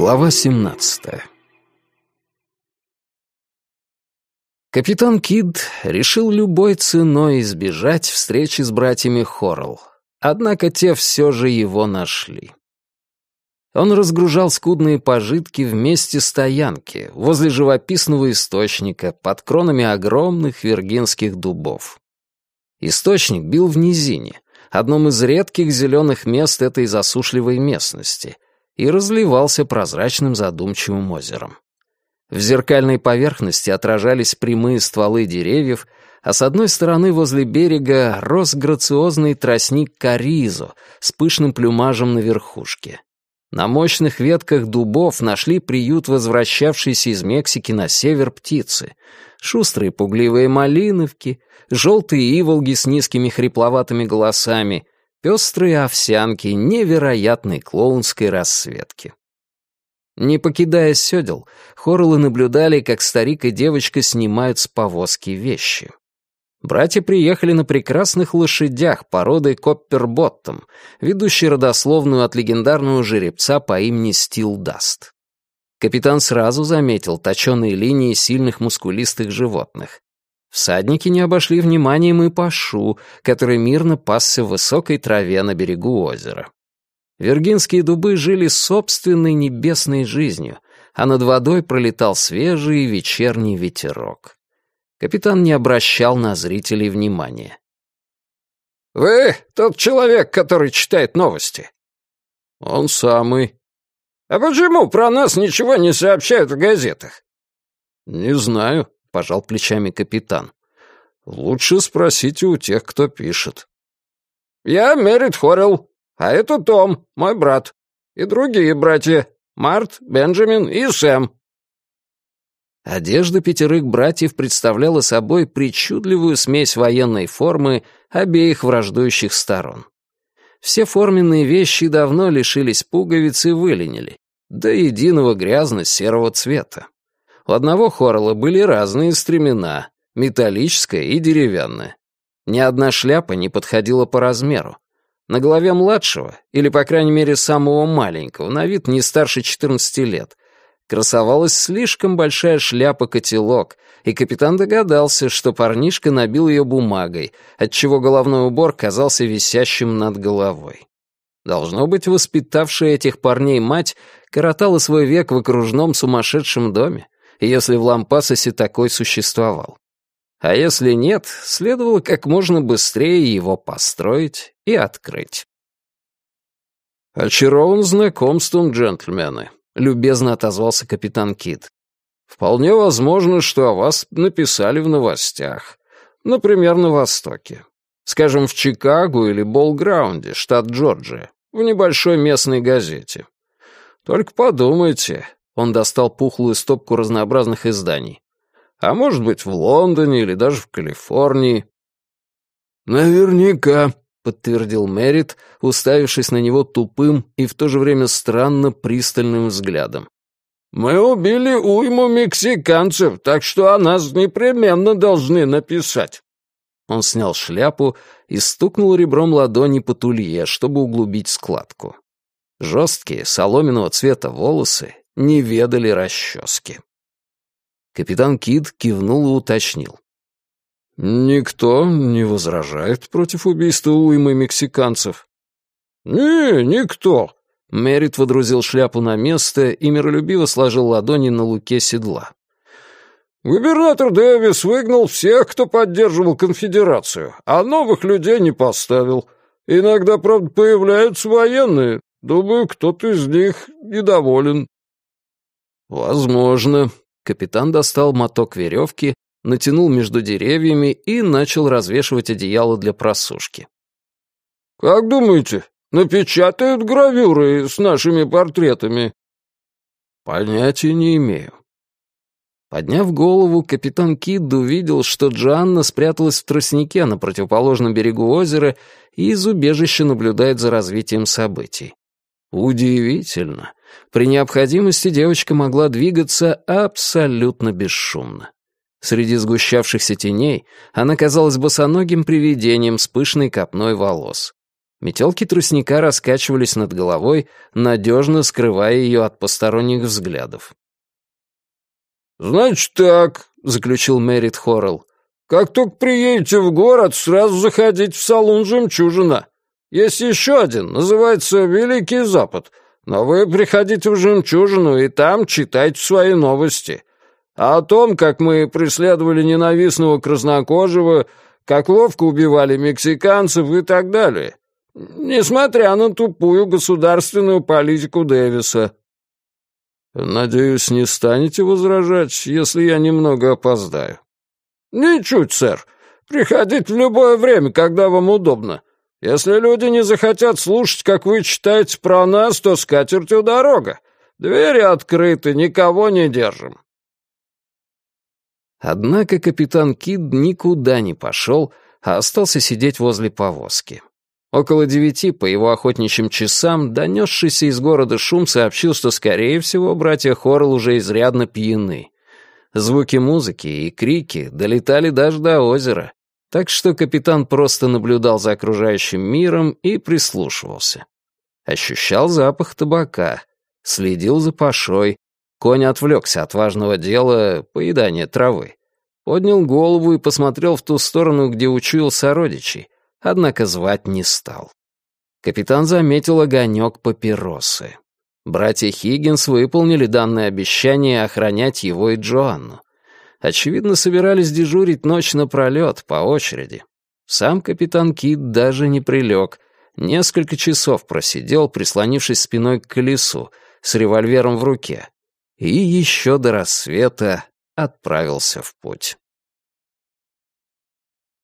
Глава 17 Капитан Кид решил любой ценой избежать встречи с братьями Хоррелл, однако те все же его нашли. Он разгружал скудные пожитки в месте стоянки, возле живописного источника, под кронами огромных виргинских дубов. Источник бил в низине, одном из редких зеленых мест этой засушливой местности — и разливался прозрачным задумчивым озером. В зеркальной поверхности отражались прямые стволы деревьев, а с одной стороны возле берега рос грациозный тростник коризо с пышным плюмажем на верхушке. На мощных ветках дубов нашли приют возвращавшейся из Мексики на север птицы. Шустрые пугливые малиновки, желтые иволги с низкими хрипловатыми голосами, Пестрые овсянки невероятной клоунской расцветки. Не покидая сёдел, Хорлы наблюдали, как старик и девочка снимают с повозки вещи. Братья приехали на прекрасных лошадях породы Копперботтом, ведущей родословную от легендарного жеребца по имени Стилдаст. Капитан сразу заметил точеные линии сильных мускулистых животных. Всадники не обошли вниманием и Пашу, который мирно пасся в высокой траве на берегу озера. Виргинские дубы жили собственной небесной жизнью, а над водой пролетал свежий вечерний ветерок. Капитан не обращал на зрителей внимания. «Вы тот человек, который читает новости?» «Он самый». «А почему про нас ничего не сообщают в газетах?» «Не знаю», — пожал плечами капитан. «Лучше спросите у тех, кто пишет». «Я Мерит Хоррелл, а это Том, мой брат, и другие братья, Март, Бенджамин и Сэм». Одежда пятерых братьев представляла собой причудливую смесь военной формы обеих враждующих сторон. Все форменные вещи давно лишились пуговиц и выленили, до единого грязно-серого цвета. У одного хорла были разные стремена, металлическая и деревянная. Ни одна шляпа не подходила по размеру. На голове младшего, или, по крайней мере, самого маленького, на вид не старше 14 лет, красовалась слишком большая шляпа-котелок, и капитан догадался, что парнишка набил ее бумагой, отчего головной убор казался висящим над головой. Должно быть, воспитавшая этих парней мать коротала свой век в окружном сумасшедшем доме, если в Лампасосе такой существовал. А если нет, следовало как можно быстрее его построить и открыть. «Очарован знакомством, джентльмены», — любезно отозвался капитан Кит. «Вполне возможно, что о вас написали в новостях. Например, на Востоке. Скажем, в Чикаго или Болграунде, штат Джорджия, в небольшой местной газете. Только подумайте, он достал пухлую стопку разнообразных изданий. А может быть, в Лондоне или даже в Калифорнии. «Наверняка», — подтвердил Мерит, уставившись на него тупым и в то же время странно пристальным взглядом. «Мы убили уйму мексиканцев, так что о нас непременно должны написать». Он снял шляпу и стукнул ребром ладони по тулье, чтобы углубить складку. Жесткие, соломенного цвета волосы не ведали расчески. Капитан Кид кивнул и уточнил. «Никто не возражает против убийства уймы мексиканцев?» «Не, никто», — Мерит водрузил шляпу на место и миролюбиво сложил ладони на луке седла. «Губернатор Дэвис выгнал всех, кто поддерживал конфедерацию, а новых людей не поставил. Иногда, правда, появляются военные. Думаю, кто-то из них недоволен. «Возможно». Капитан достал моток веревки, натянул между деревьями и начал развешивать одеяло для просушки. «Как думаете, напечатают гравюры с нашими портретами?» «Понятия не имею». Подняв голову, капитан Кидд увидел, что Джанна спряталась в тростнике на противоположном берегу озера и из убежища наблюдает за развитием событий. Удивительно. При необходимости девочка могла двигаться абсолютно бесшумно. Среди сгущавшихся теней она казалась босоногим привидением с пышной копной волос. Метелки тростника раскачивались над головой, надежно скрывая ее от посторонних взглядов. «Значит так», — заключил Мэрит Хоррелл. «Как только приедете в город, сразу заходите в салон «Жемчужина». Есть еще один, называется «Великий Запад», но вы приходите в «Жемчужину» и там читайте свои новости. А о том, как мы преследовали ненавистного краснокожего, как ловко убивали мексиканцев и так далее. Несмотря на тупую государственную политику Дэвиса. Надеюсь, не станете возражать, если я немного опоздаю. Ничуть, сэр. Приходите в любое время, когда вам удобно. Если люди не захотят слушать, как вы читаете про нас, то с катертью дорога. Двери открыты, никого не держим. Однако капитан Кид никуда не пошел, а остался сидеть возле повозки. Около девяти, по его охотничьим часам, донесшийся из города шум сообщил, что, скорее всего, братья Хорл уже изрядно пьяны. Звуки музыки и крики долетали даже до озера, так что капитан просто наблюдал за окружающим миром и прислушивался. Ощущал запах табака, следил за пашой, конь отвлекся от важного дела поедания травы. Поднял голову и посмотрел в ту сторону, где учуял сородичей, однако звать не стал. Капитан заметил огонек папиросы. Братья Хиггинс выполнили данное обещание охранять его и Джоанну. Очевидно, собирались дежурить ночь напролет, по очереди. Сам капитан Кит даже не прилег. Несколько часов просидел, прислонившись спиной к колесу, с револьвером в руке. И еще до рассвета отправился в путь.